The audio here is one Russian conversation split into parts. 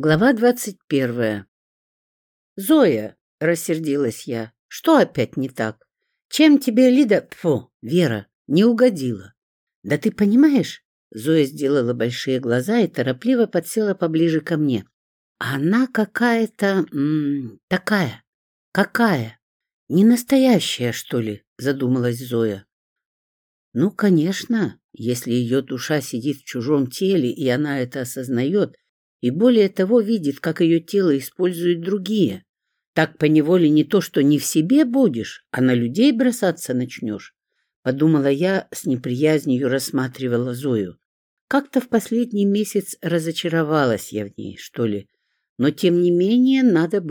Глава двадцать первая. «Зоя», — рассердилась я, — «что опять не так? Чем тебе Лида, фу, Вера, не угодила?» «Да ты понимаешь?» — Зоя сделала большие глаза и торопливо подсела поближе ко мне. «Она какая-то... такая. Какая? Не настоящая, что ли?» — задумалась Зоя. «Ну, конечно, если ее душа сидит в чужом теле, и она это осознает, — и более того видит, как ее тело используют другие, так поневоле не то, что не в себе будешь, а на людей бросаться начнешь. Подумала я, с неприязнью рассматривала Зою. Как-то в последний месяц разочаровалась я в ней, что ли. Но, тем не менее, надо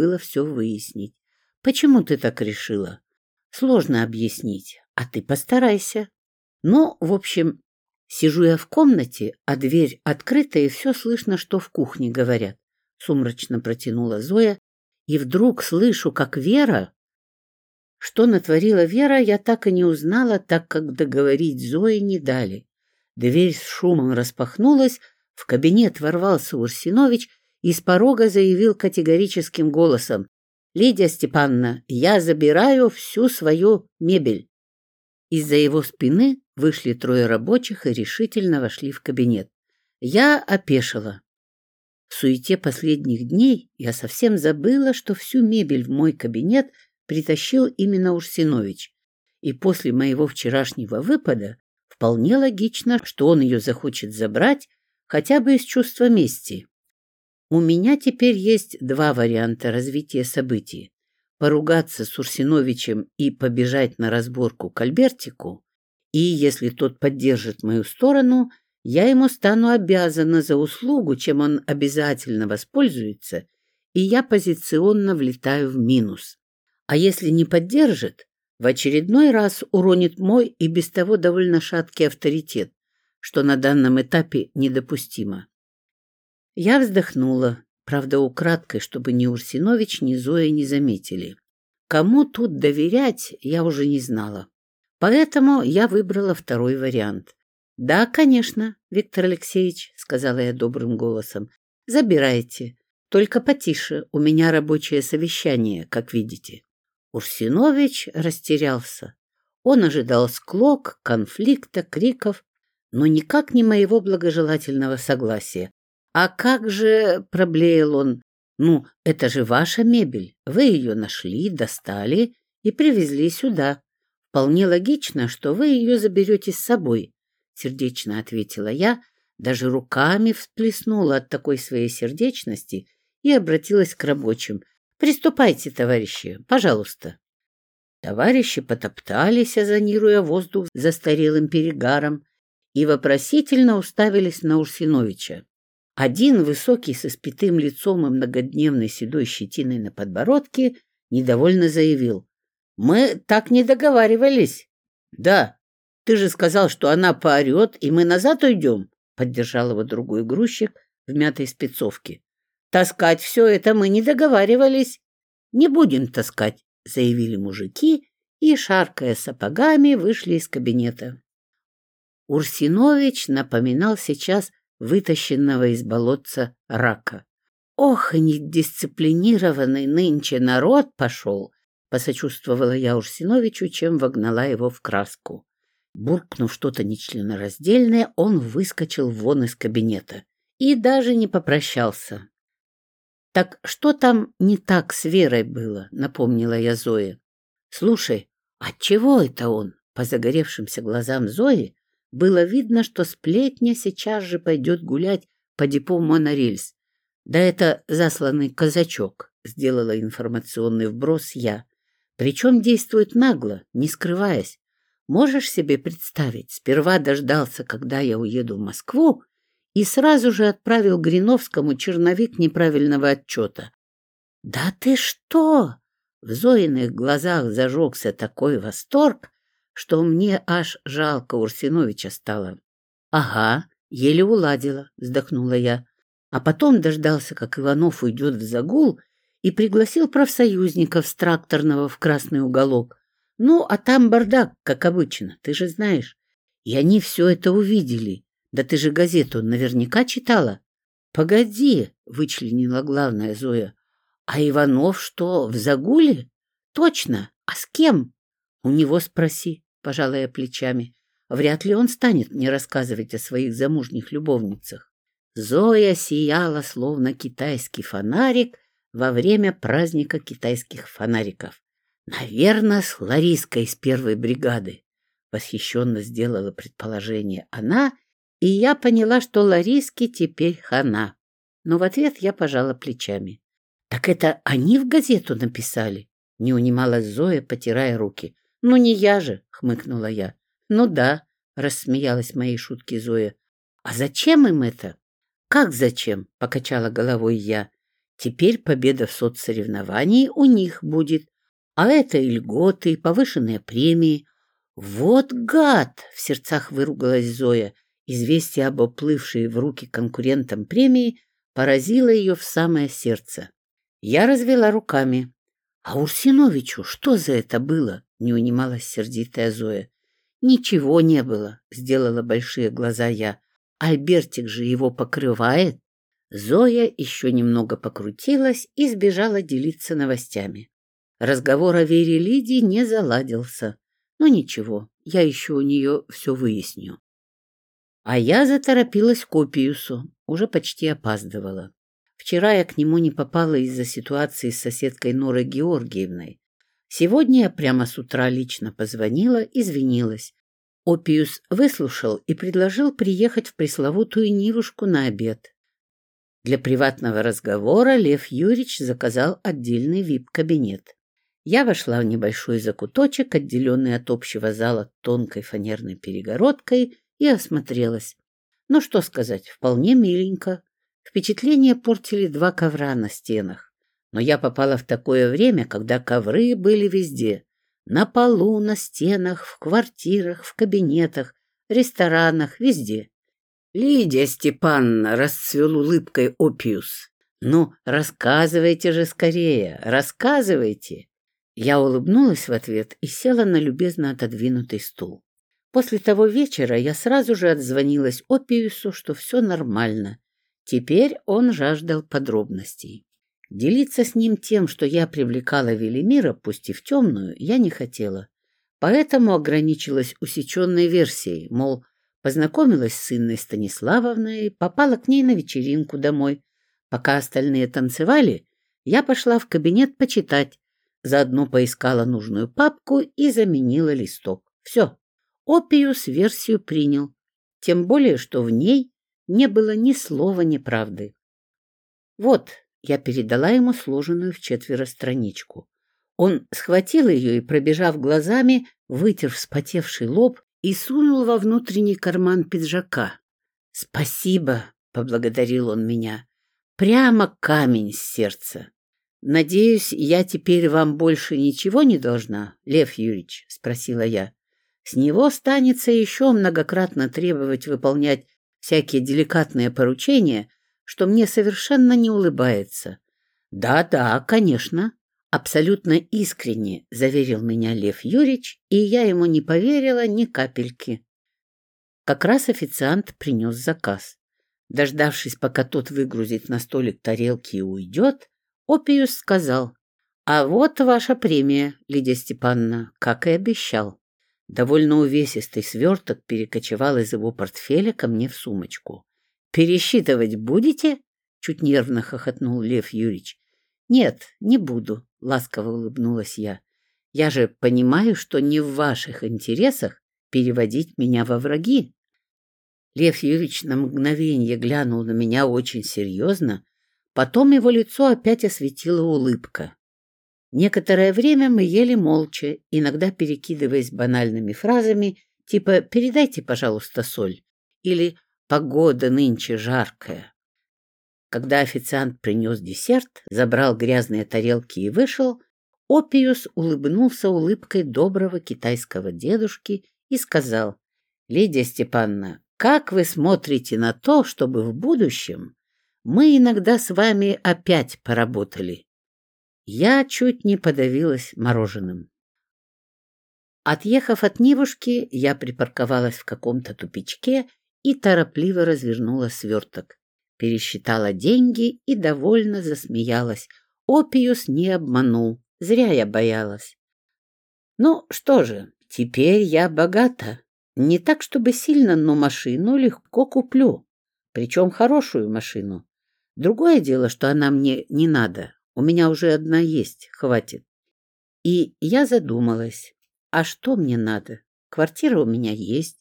было все выяснить. Почему ты так решила? Сложно объяснить, а ты постарайся. Ну, в общем, сижу я в комнате, а дверь открыта, и все слышно, что в кухне говорят. Сумрачно протянула Зоя, и вдруг слышу, как Вера... Что натворила Вера, я так и не узнала, так как договорить Зои не дали. Дверь с шумом распахнулась, в кабинет ворвался Урсинович и с порога заявил категорическим голосом. «Лидия Степановна, я забираю всю свою мебель». Из-за его спины вышли трое рабочих и решительно вошли в кабинет. Я опешила. В суете последних дней я совсем забыла, что всю мебель в мой кабинет притащил именно Урсинович. И после моего вчерашнего выпада вполне логично, что он ее захочет забрать хотя бы из чувства мести. У меня теперь есть два варианта развития событий. Поругаться с Урсиновичем и побежать на разборку к Альбертику, и, если тот поддержит мою сторону, я ему стану обязана за услугу, чем он обязательно воспользуется, и я позиционно влетаю в минус. А если не поддержит, в очередной раз уронит мой и без того довольно шаткий авторитет, что на данном этапе недопустимо. Я вздохнула, правда, украдкой, чтобы ни Урсинович, ни Зоя не заметили. Кому тут доверять, я уже не знала. Поэтому я выбрала второй вариант. «Да, конечно, Виктор Алексеевич», — сказала я добрым голосом. «Забирайте. Только потише, у меня рабочее совещание, как видите». Урсинович растерялся. Он ожидал склок, конфликта, криков, но никак не моего благожелательного согласия. «А как же...» — проблеял он. «Ну, это же ваша мебель. Вы ее нашли, достали и привезли сюда. Вполне логично, что вы ее заберете с собой сердечно ответила я, даже руками всплеснула от такой своей сердечности и обратилась к рабочим. «Приступайте, товарищи, пожалуйста». Товарищи потоптались, озонируя воздух застарелым перегаром, и вопросительно уставились на Урсиновича. Один, высокий, со спитым лицом и многодневной седой щетиной на подбородке, недовольно заявил. «Мы так не договаривались». «Да, ты же сказал, что она поорет, и мы назад уйдем, — поддержал его другой грузчик в мятой спецовке. Таскать все это мы не договаривались. Не будем таскать, — заявили мужики и, шаркая сапогами, вышли из кабинета. Урсинович напоминал сейчас вытащенного из болотца рака. «Ох, и недисциплинированный нынче народ пошел!» — посочувствовала я Урсиновичу, чем вогнала его в краску. Буркнув что-то нечленораздельное, он выскочил вон из кабинета и даже не попрощался. «Так что там не так с Верой было?» — напомнила я Зое. «Слушай, а чего это он?» По загоревшимся глазам Зои было видно, что сплетня сейчас же пойдет гулять по депо монорельс. «Да это засланный казачок», — сделала информационный вброс я. Причем действует нагло, не скрываясь. Можешь себе представить, сперва дождался, когда я уеду в Москву, и сразу же отправил Гриновскому черновик неправильного отчета. «Да ты что!» В Зоиных глазах зажегся такой восторг, что мне аж жалко Урсиновича стало. «Ага, еле уладила», — вздохнула я. А потом дождался, как Иванов уйдет в загул, и пригласил профсоюзников с тракторного в красный уголок. Ну, а там бардак, как обычно, ты же знаешь. И они все это увидели. Да ты же газету наверняка читала. — Погоди, — вычленила главная Зоя. — А Иванов что, в загуле? — Точно. А с кем? — У него спроси, — пожалая плечами. Вряд ли он станет мне рассказывать о своих замужних любовницах. Зоя сияла, словно китайский фонарик, во время праздника китайских фонариков. Наверное, с Лариской из первой бригады. Восхищенно сделала предположение она, и я поняла, что Лариске теперь хана. Но в ответ я пожала плечами. — Так это они в газету написали? — не унималась Зоя, потирая руки. — Ну, не я же, — хмыкнула я. — Ну да, — рассмеялась моей шутки Зоя. — А зачем им это? — Как зачем? — покачала головой я. — Теперь победа в соцсоревновании у них будет, а это и льготы, повышенные премии. «Вот гад!» — в сердцах выругалась Зоя. Известие об оплывшей в руки конкурентам премии поразило ее в самое сердце. Я развела руками. «А Урсиновичу что за это было?» — не унималась сердитая Зоя. «Ничего не было», — сделала большие глаза я. «Альбертик же его покрывает». Зоя еще немного покрутилась и сбежала делиться новостями. Разговор о Вере Лидии не заладился. Но ничего, я еще у нее все выясню. А я заторопилась к Опиусу, уже почти опаздывала. Вчера я к нему не попала из-за ситуации с соседкой Норой Георгиевной. Сегодня я прямо с утра лично позвонила, извинилась. Опиус выслушал и предложил приехать в пресловутую Нивушку на обед. Для приватного разговора Лев Юрьевич заказал отдельный вип-кабинет. Я вошла в небольшой закуточек, отделенный от общего зала тонкой фанерной перегородкой, и осмотрелась. Ну что сказать, вполне миленько. Впечатление портили два ковра на стенах. Но я попала в такое время, когда ковры были везде. На полу, на стенах, в квартирах, в кабинетах, ресторанах, везде. Лидия Степановна расцвел улыбкой Опиус. «Ну, рассказывайте же скорее, рассказывайте!» Я улыбнулась в ответ и села на любезно отодвинутый стул. После того вечера я сразу же отзвонилась Опиусу, что все нормально. Теперь он жаждал подробностей. Делиться с ним тем, что я привлекала Велимира, пусть и в темную, я не хотела. Поэтому ограничилась усеченной версией, мол, познакомилась с Инной Станиславовной, попала к ней на вечеринку домой. Пока остальные танцевали, я пошла в кабинет почитать, заодно поискала нужную папку и заменила листок. Все. Опиус версию принял, тем более, что в ней не было ни слова неправды. Вот, я передала ему сложенную в четверо страничку. Он схватил ее и, пробежав глазами, вытер вспотевший лоб, и сунул во внутренний карман пиджака. «Спасибо!» — поблагодарил он меня. «Прямо камень с сердца!» «Надеюсь, я теперь вам больше ничего не должна, Лев Юрьевич?» — спросила я. «С него станется еще многократно требовать выполнять всякие деликатные поручения, что мне совершенно не улыбается». «Да-да, конечно», абсолютно искренне заверил меня Лев Юрьевич, и я ему не поверила ни капельки. Как раз официант принес заказ. Дождавшись, пока тот выгрузит на столик тарелки и уйдет, Опиус сказал, «А вот ваша премия, Лидия Степановна, как и обещал». Довольно увесистый сверток перекочевал из его портфеля ко мне в сумочку. «Пересчитывать будете?» — чуть нервно хохотнул Лев Юрьевич. «Нет, не буду», — ласково улыбнулась я. «Я же понимаю, что не в ваших интересах переводить меня во враги». Лев Юрьевич на мгновение глянул на меня очень серьезно, Потом его лицо опять осветила улыбка. Некоторое время мы ели молча, иногда перекидываясь банальными фразами, типа «передайте, пожалуйста, соль» или «погода нынче жаркая». Когда официант принес десерт, забрал грязные тарелки и вышел, Опиус улыбнулся улыбкой доброго китайского дедушки и сказал, «Лидия Степановна, как вы смотрите на то, чтобы в будущем мы иногда с вами опять поработали. Я чуть не подавилась мороженым. Отъехав от Нивушки, я припарковалась в каком-то тупичке и торопливо развернула сверток. пересчитала деньги и довольно засмеялась. Опиус не обманул, зря я боялась. Ну что же, теперь я богата. Не так, чтобы сильно, но машину легко куплю. Причем хорошую машину. Другое дело, что она мне не надо. У меня уже одна есть, хватит. И я задумалась, а что мне надо? Квартира у меня есть,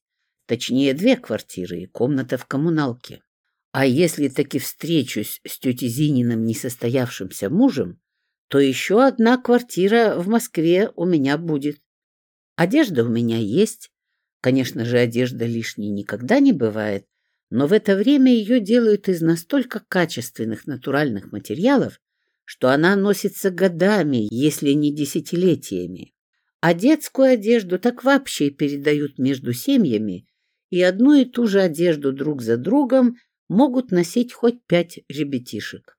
точнее две квартиры и комната в коммуналке. А если таки встречусь с тетей Зининым несостоявшимся мужем, то еще одна квартира в Москве у меня будет. Одежда у меня есть. Конечно же, одежда лишней никогда не бывает, но в это время ее делают из настолько качественных натуральных материалов, что она носится годами, если не десятилетиями. А детскую одежду так вообще передают между семьями, и одну и ту же одежду друг за другом могут носить хоть пять ребятишек.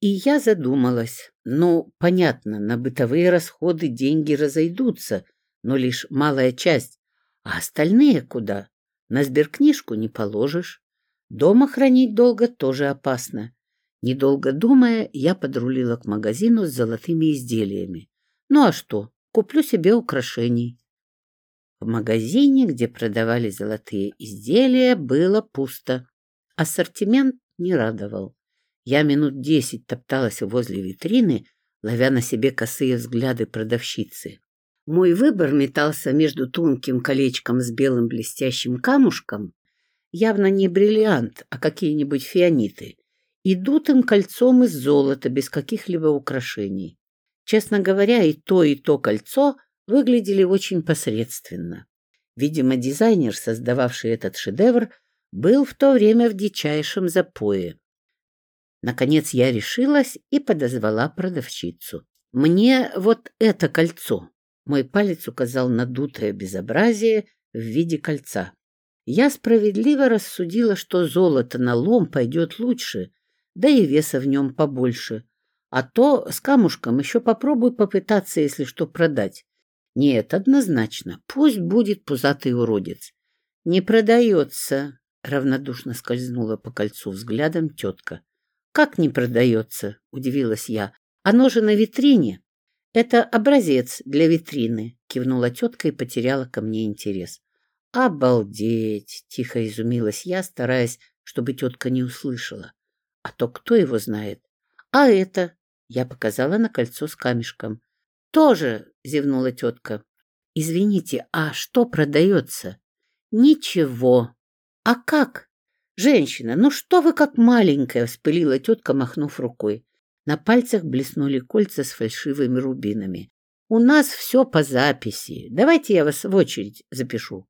И я задумалась. Ну, понятно, на бытовые расходы деньги разойдутся, но лишь малая часть. А остальные куда? На сберкнижку не положишь. Дома хранить долго тоже опасно. Недолго думая, я подрулила к магазину с золотыми изделиями. Ну а что, куплю себе украшений. В магазине, где продавали золотые изделия, было пусто. Ассортимент не радовал. Я минут десять топталась возле витрины, ловя на себе косые взгляды продавщицы. Мой выбор метался между тонким колечком с белым блестящим камушком, явно не бриллиант, а какие-нибудь фианиты, и дутым кольцом из золота без каких-либо украшений. Честно говоря, и то, и то кольцо выглядели очень посредственно. Видимо, дизайнер, создававший этот шедевр, был в то время в дичайшем запое. Наконец я решилась и подозвала продавщицу. «Мне вот это кольцо. Мой палец указал на дутое безобразие в виде кольца. Я справедливо рассудила, что золото на лом пойдет лучше, да и веса в нем побольше. А то с камушком еще попробуй попытаться, если что, продать. Нет, однозначно, пусть будет пузатый уродец. Не продается, равнодушно скользнула по кольцу взглядом тетка. Как не продается, удивилась я. Оно же на витрине. «Это образец для витрины», — кивнула тетка и потеряла ко мне интерес. «Обалдеть!» — тихо изумилась я, стараясь, чтобы тетка не услышала. «А то кто его знает?» «А это?» — я показала на кольцо с камешком. «Тоже!» — зевнула тетка. «Извините, а что продается?» «Ничего». «А как?» «Женщина, ну что вы как маленькая!» — вспылила тетка, махнув рукой. На пальцах блеснули кольца с фальшивыми рубинами. «У нас все по записи. Давайте я вас в очередь запишу».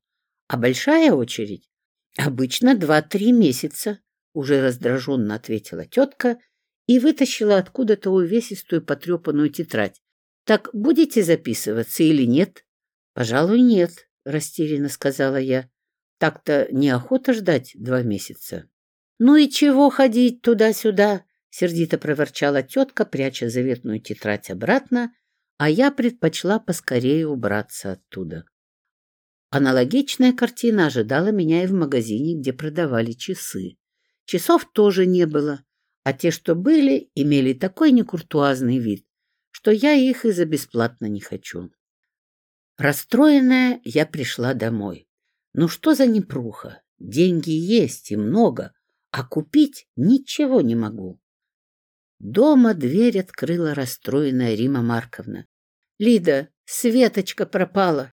«А большая очередь?» «Обычно два-три месяца», — уже раздраженно ответила тетка и вытащила откуда-то увесистую потрепанную тетрадь. «Так будете записываться или нет?» «Пожалуй, нет», — растерянно сказала я. «Так-то неохота ждать два месяца». «Ну и чего ходить туда-сюда?» Сердито проворчала тетка, пряча заветную тетрадь обратно, а я предпочла поскорее убраться оттуда. Аналогичная картина ожидала меня и в магазине, где продавали часы. Часов тоже не было, а те, что были, имели такой некуртуазный вид, что я их и за бесплатно не хочу. Расстроенная, я пришла домой. Ну что за непруха? Деньги есть и много, а купить ничего не могу. Дома дверь открыла расстроенная Рима Марковна. — Лида, Светочка пропала.